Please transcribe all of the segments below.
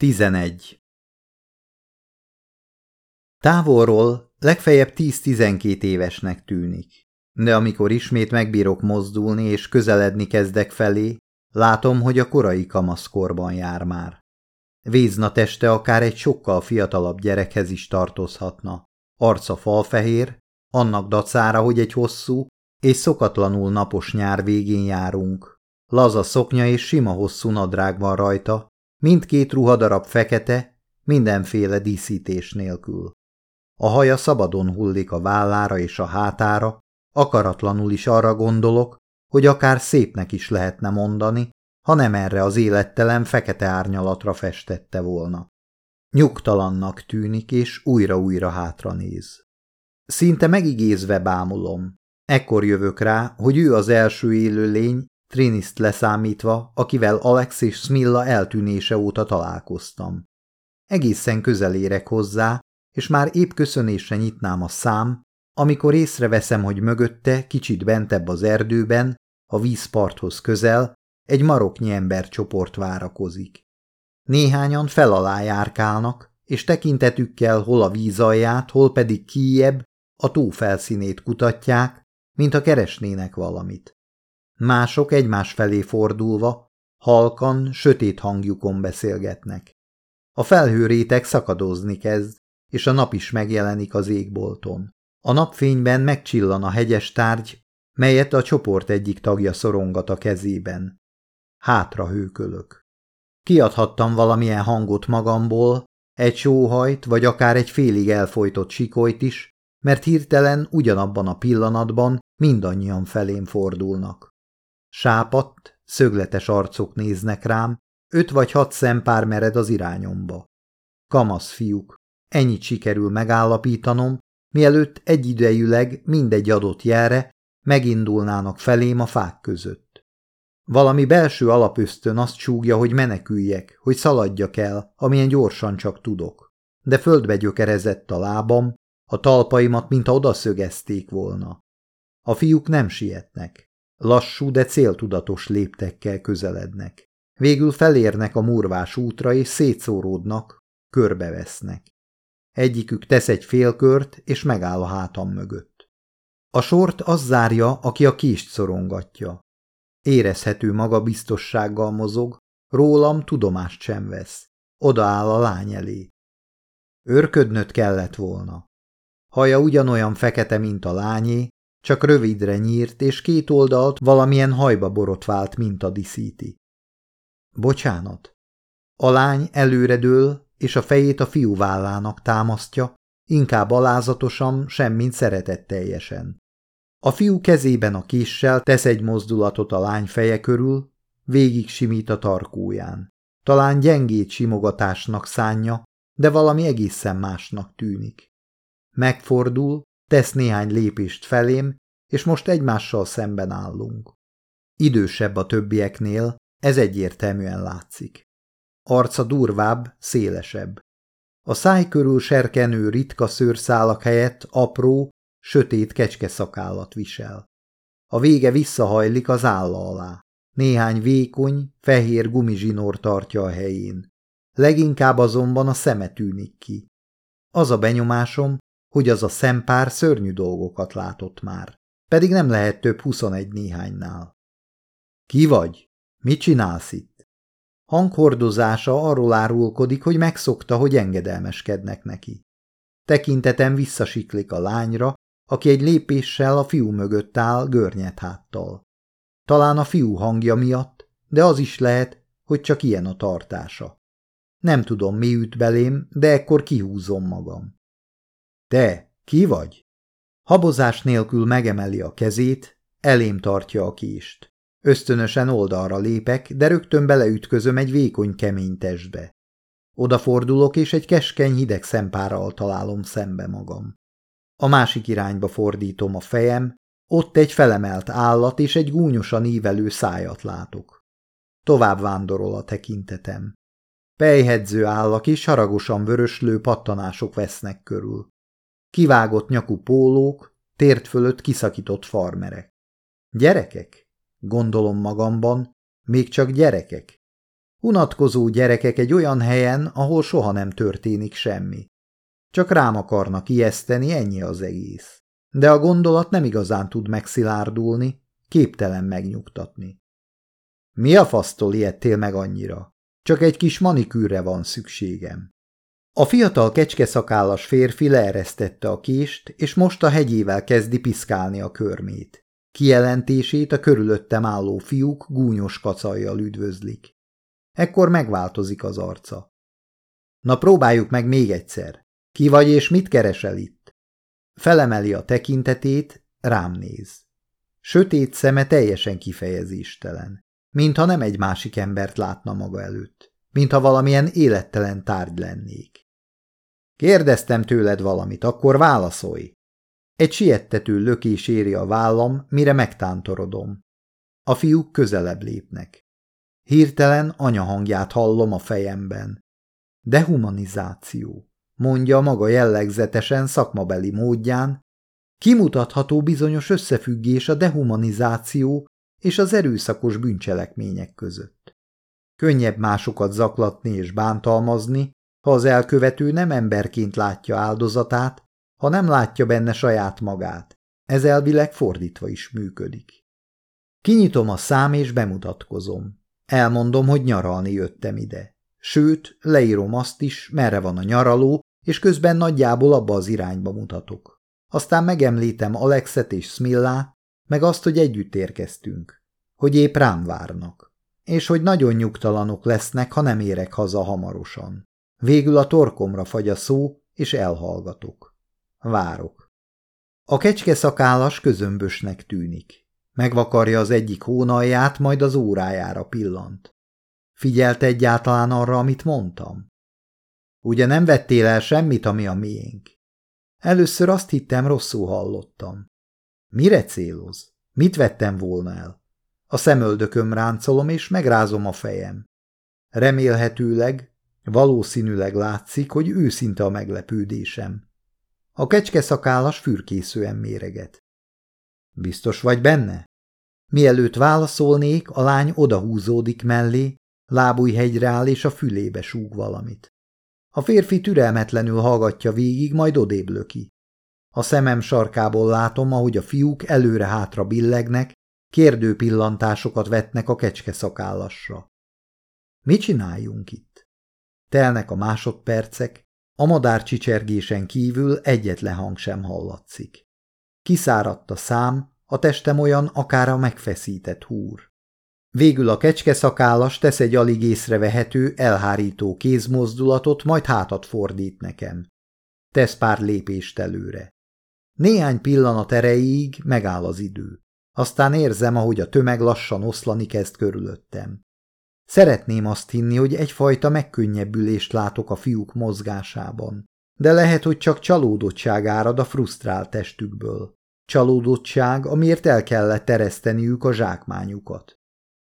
11. Távolról legfeljebb 10-12 évesnek tűnik, de amikor ismét megbírok mozdulni és közeledni kezdek felé, látom, hogy a korai kamaszkorban jár már. Vézna teste akár egy sokkal fiatalabb gyerekhez is tartozhatna. Arca falfehér, annak dacára, hogy egy hosszú és szokatlanul napos nyár végén járunk. Laza szoknya és sima hosszú nadrág van rajta, Mindkét ruhadarab fekete, mindenféle díszítés nélkül. A haja szabadon hullik a vállára és a hátára, akaratlanul is arra gondolok, hogy akár szépnek is lehetne mondani, ha nem erre az élettelen fekete árnyalatra festette volna. Nyugtalannak tűnik, és újra-újra hátra néz. Szinte megigézve bámulom. Ekkor jövök rá, hogy ő az első élő lény, Triniszt leszámítva, akivel Alex és Smilla eltűnése óta találkoztam. Egészen közel érek hozzá, és már épp köszönésre nyitnám a szám, amikor észreveszem, hogy mögötte, kicsit bentebb az erdőben, a vízparthoz közel, egy maroknyi embercsoport várakozik. Néhányan fel alá járkálnak, és tekintetükkel hol a víz alját, hol pedig kijebb a tó felszínét kutatják, a keresnének valamit. Mások egymás felé fordulva, halkan, sötét hangjukon beszélgetnek. A felhőrétek szakadozni kezd, és a nap is megjelenik az égbolton. A napfényben megcsillan a hegyes tárgy, melyet a csoport egyik tagja szorongat a kezében. Hátra hőkölök. Kiadhattam valamilyen hangot magamból, egy sóhajt, vagy akár egy félig elfolytott sikolyt is, mert hirtelen ugyanabban a pillanatban mindannyian felém fordulnak. Sápadt, szögletes arcok néznek rám, öt vagy hat szempár mered az irányomba. Kamasz fiúk, ennyit sikerül megállapítanom, mielőtt egyidejűleg mindegy adott jelre megindulnának felém a fák között. Valami belső alapösztön azt csúgja, hogy meneküljek, hogy szaladjak el, amilyen gyorsan csak tudok. De földbe gyökerezett a lábam, a talpaimat, mintha odaszögezték volna. A fiúk nem sietnek. Lassú, de céltudatos léptekkel közelednek. Végül felérnek a murvás útra, és szétszóródnak, körbevesznek. Egyikük tesz egy félkört, és megáll a hátam mögött. A sort az zárja, aki a kést szorongatja. Érezhető magabiztossággal mozog, rólam tudomást sem vesz. Odaáll a lány elé. Örködnöt kellett volna. Haja ugyanolyan fekete, mint a lányé, csak rövidre nyírt, és két oldalt valamilyen hajba borotvált minta diszíti. Bocsánat. A lány előredől, és a fejét a fiú vállának támasztja, inkább alázatosan, semmint szeretetteljesen. A fiú kezében a kissel tesz egy mozdulatot a lány feje körül, végig simít a tarkóján. Talán gyengét simogatásnak szánja, de valami egészen másnak tűnik. Megfordul, Tesz néhány lépést felém, és most egymással szemben állunk. Idősebb a többieknél, ez egyértelműen látszik. Arca durvább, szélesebb. A száj körül serkenő ritka szőrszálak helyett apró, sötét kecskeszakállat visel. A vége visszahajlik az álla alá. Néhány vékony, fehér gumizsinór tartja a helyén. Leginkább azonban a szeme tűnik ki. Az a benyomásom, hogy az a szempár szörnyű dolgokat látott már, pedig nem lehet több huszonegy néhánynál. Ki vagy? Mit csinálsz itt? Hanghordozása arról árulkodik, hogy megszokta, hogy engedelmeskednek neki. Tekintetem visszasiklik a lányra, aki egy lépéssel a fiú mögött áll görnyet háttal. Talán a fiú hangja miatt, de az is lehet, hogy csak ilyen a tartása. Nem tudom, mi üt belém, de ekkor kihúzom magam. Te, ki vagy? Habozás nélkül megemeli a kezét, elém tartja a kést. Ösztönösen oldalra lépek, de rögtön beleütközöm egy vékony kemény testbe. Odafordulok, és egy keskeny hideg szempárral találom szembe magam. A másik irányba fordítom a fejem, ott egy felemelt állat és egy gúnyosan ívelő szájat látok. Tovább vándorol a tekintetem. Pejhedző állak és haragosan vöröslő pattanások vesznek körül. Kivágott nyakú pólók, tért fölött kiszakított farmerek. Gyerekek? Gondolom magamban, még csak gyerekek. Unatkozó gyerekek egy olyan helyen, ahol soha nem történik semmi. Csak rám akarnak ijeszteni, ennyi az egész. De a gondolat nem igazán tud megszilárdulni, képtelen megnyugtatni. Mi a fasztól ijedtél meg annyira? Csak egy kis manikűrre van szükségem. A fiatal kecskeszakállas férfi leeresztette a kést, és most a hegyével kezdi piszkálni a körmét. Kijelentését a körülöttem álló fiúk gúnyos kacajjal üdvözlik. Ekkor megváltozik az arca. Na próbáljuk meg még egyszer. Ki vagy és mit keresel itt? Felemeli a tekintetét, rám néz. Sötét szeme teljesen kifejezéstelen, mintha nem egy másik embert látna maga előtt, mintha valamilyen élettelen tárgy lennék. Kérdeztem tőled valamit, akkor válaszolj. Egy siettető lökés éri a vállam, mire megtántorodom. A fiúk közelebb lépnek. Hirtelen anyahangját hallom a fejemben. Dehumanizáció, mondja maga jellegzetesen szakmabeli módján, kimutatható bizonyos összefüggés a dehumanizáció és az erőszakos bűncselekmények között. Könnyebb másokat zaklatni és bántalmazni, ha az elkövető nem emberként látja áldozatát, ha nem látja benne saját magát. Ez elvileg fordítva is működik. Kinyitom a szám és bemutatkozom. Elmondom, hogy nyaralni jöttem ide. Sőt, leírom azt is, merre van a nyaraló, és közben nagyjából abba az irányba mutatok. Aztán megemlítem Alexet és Smillát, meg azt, hogy együtt érkeztünk, hogy épp rám várnak, és hogy nagyon nyugtalanok lesznek, ha nem érek haza hamarosan. Végül a torkomra fagy a szó, és elhallgatok. Várok. A kecske szakállas közömbösnek tűnik. Megvakarja az egyik hónalját, majd az órájára pillant. Figyelt egyáltalán arra, amit mondtam? Ugye nem vettél el semmit, ami a miénk? Először azt hittem, rosszul hallottam. Mire céloz? Mit vettem volna el? A szemöldököm ráncolom, és megrázom a fejem. Remélhetőleg, valószínűleg látszik, hogy őszinte a meglepődésem. A kecske szakállas fürkészően méreget. Biztos vagy benne? Mielőtt válaszolnék, a lány odahúzódik mellé, lábújhegyre áll és a fülébe súg valamit. A férfi türelmetlenül hallgatja végig, majd odébb. A szemem sarkából látom, ahogy a fiúk előre-hátra billegnek, kérdő pillantásokat vetnek a kecske szakállasra. Mit csináljunk itt? Telnek a másodpercek, a madár csicsergésen kívül egyetlen hang sem hallatszik. Kiszáradt a szám, a testem olyan, akár a megfeszített húr. Végül a kecske szakállas tesz egy alig észrevehető, elhárító kézmozdulatot, majd hátat fordít nekem. Tesz pár lépést előre. Néhány pillanat erejéig megáll az idő. Aztán érzem, ahogy a tömeg lassan oszlani kezd körülöttem. Szeretném azt hinni, hogy egyfajta megkönnyebbülést látok a fiúk mozgásában, de lehet, hogy csak csalódottság árad a frusztrált testükből. Csalódottság, amiért el kellett tereszteniük a zsákmányukat.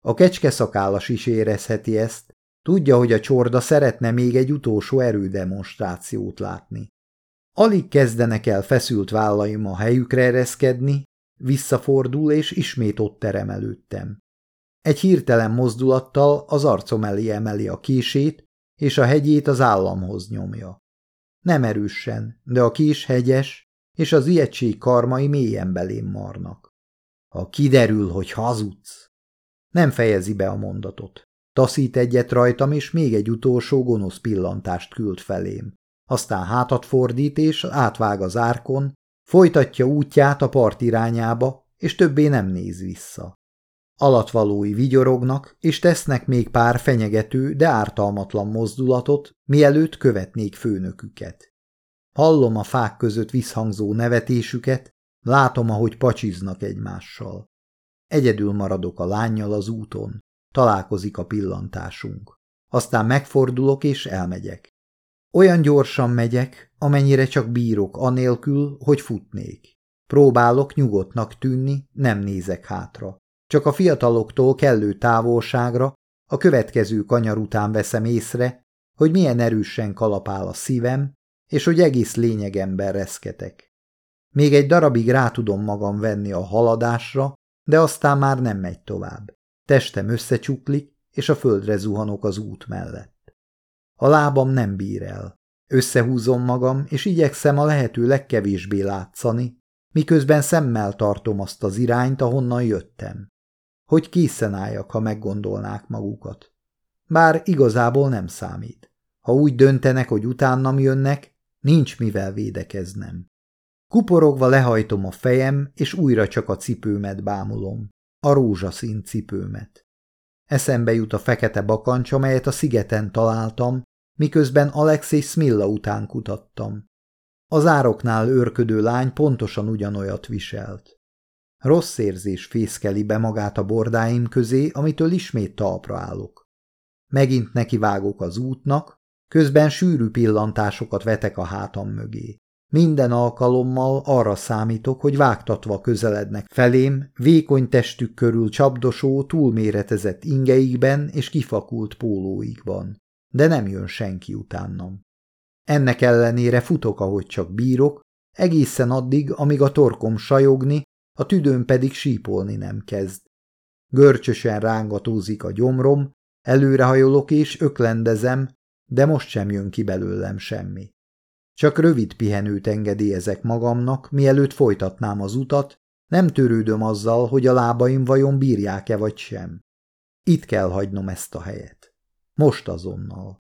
A kecske szakállas is érezheti ezt, tudja, hogy a csorda szeretne még egy utolsó erődemonstrációt látni. Alig kezdenek el feszült vállaim a helyükre ereszkedni, visszafordul és ismét ott terem előttem. Egy hirtelen mozdulattal az arcom elé emeli a kését, és a hegyét az államhoz nyomja. Nem erősen, de a kés hegyes, és az ijegység karmai mélyen belém marnak. Ha kiderül, hogy hazudsz. Nem fejezi be a mondatot. Taszít egyet rajtam, és még egy utolsó gonosz pillantást küld felém. Aztán hátat fordít, és átvág az árkon, folytatja útját a part irányába, és többé nem néz vissza. Alatvalói vigyorognak, és tesznek még pár fenyegető, de ártalmatlan mozdulatot, mielőtt követnék főnöküket. Hallom a fák között visszhangzó nevetésüket, látom, ahogy pacsiznak egymással. Egyedül maradok a lányjal az úton, találkozik a pillantásunk. Aztán megfordulok és elmegyek. Olyan gyorsan megyek, amennyire csak bírok, anélkül, hogy futnék. Próbálok nyugodtnak tűnni, nem nézek hátra. Csak a fiataloktól kellő távolságra, a következő kanyar után veszem észre, hogy milyen erősen kalapál a szívem, és hogy egész lényegemben reszketek. Még egy darabig rá tudom magam venni a haladásra, de aztán már nem megy tovább. Testem összecsuklik, és a földre zuhanok az út mellett. A lábam nem bír el. Összehúzom magam, és igyekszem a lehető legkevésbé látszani, miközben szemmel tartom azt az irányt, ahonnan jöttem. Hogy készen álljak, ha meggondolnák magukat. Bár igazából nem számít. Ha úgy döntenek, hogy utánam jönnek, nincs mivel védekeznem. Kuporogva lehajtom a fejem, és újra csak a cipőmet bámulom. A rózsaszín cipőmet. Eszembe jut a fekete bakancs, amelyet a szigeten találtam, miközben Alexei Smilla után kutattam. Az ároknál őrködő lány pontosan ugyanolyat viselt. Rossz érzés fészkeli be magát a bordáim közé, amitől ismét talpra állok. Megint nekivágok az útnak, közben sűrű pillantásokat vetek a hátam mögé. Minden alkalommal arra számítok, hogy vágtatva közelednek felém, vékony testük körül csapdosó, túlméretezett ingeikben és kifakult pólóikban. De nem jön senki utánam. Ennek ellenére futok, ahogy csak bírok, egészen addig, amíg a torkom sajogni, a tüdőm pedig sípolni nem kezd. Görcsösen rángatózik a gyomrom, előrehajolok és öklendezem, de most sem jön ki belőlem semmi. Csak rövid pihenőt engedélyezek magamnak, mielőtt folytatnám az utat, nem törődöm azzal, hogy a lábaim vajon bírják-e vagy sem. Itt kell hagynom ezt a helyet. Most azonnal.